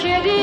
tragedy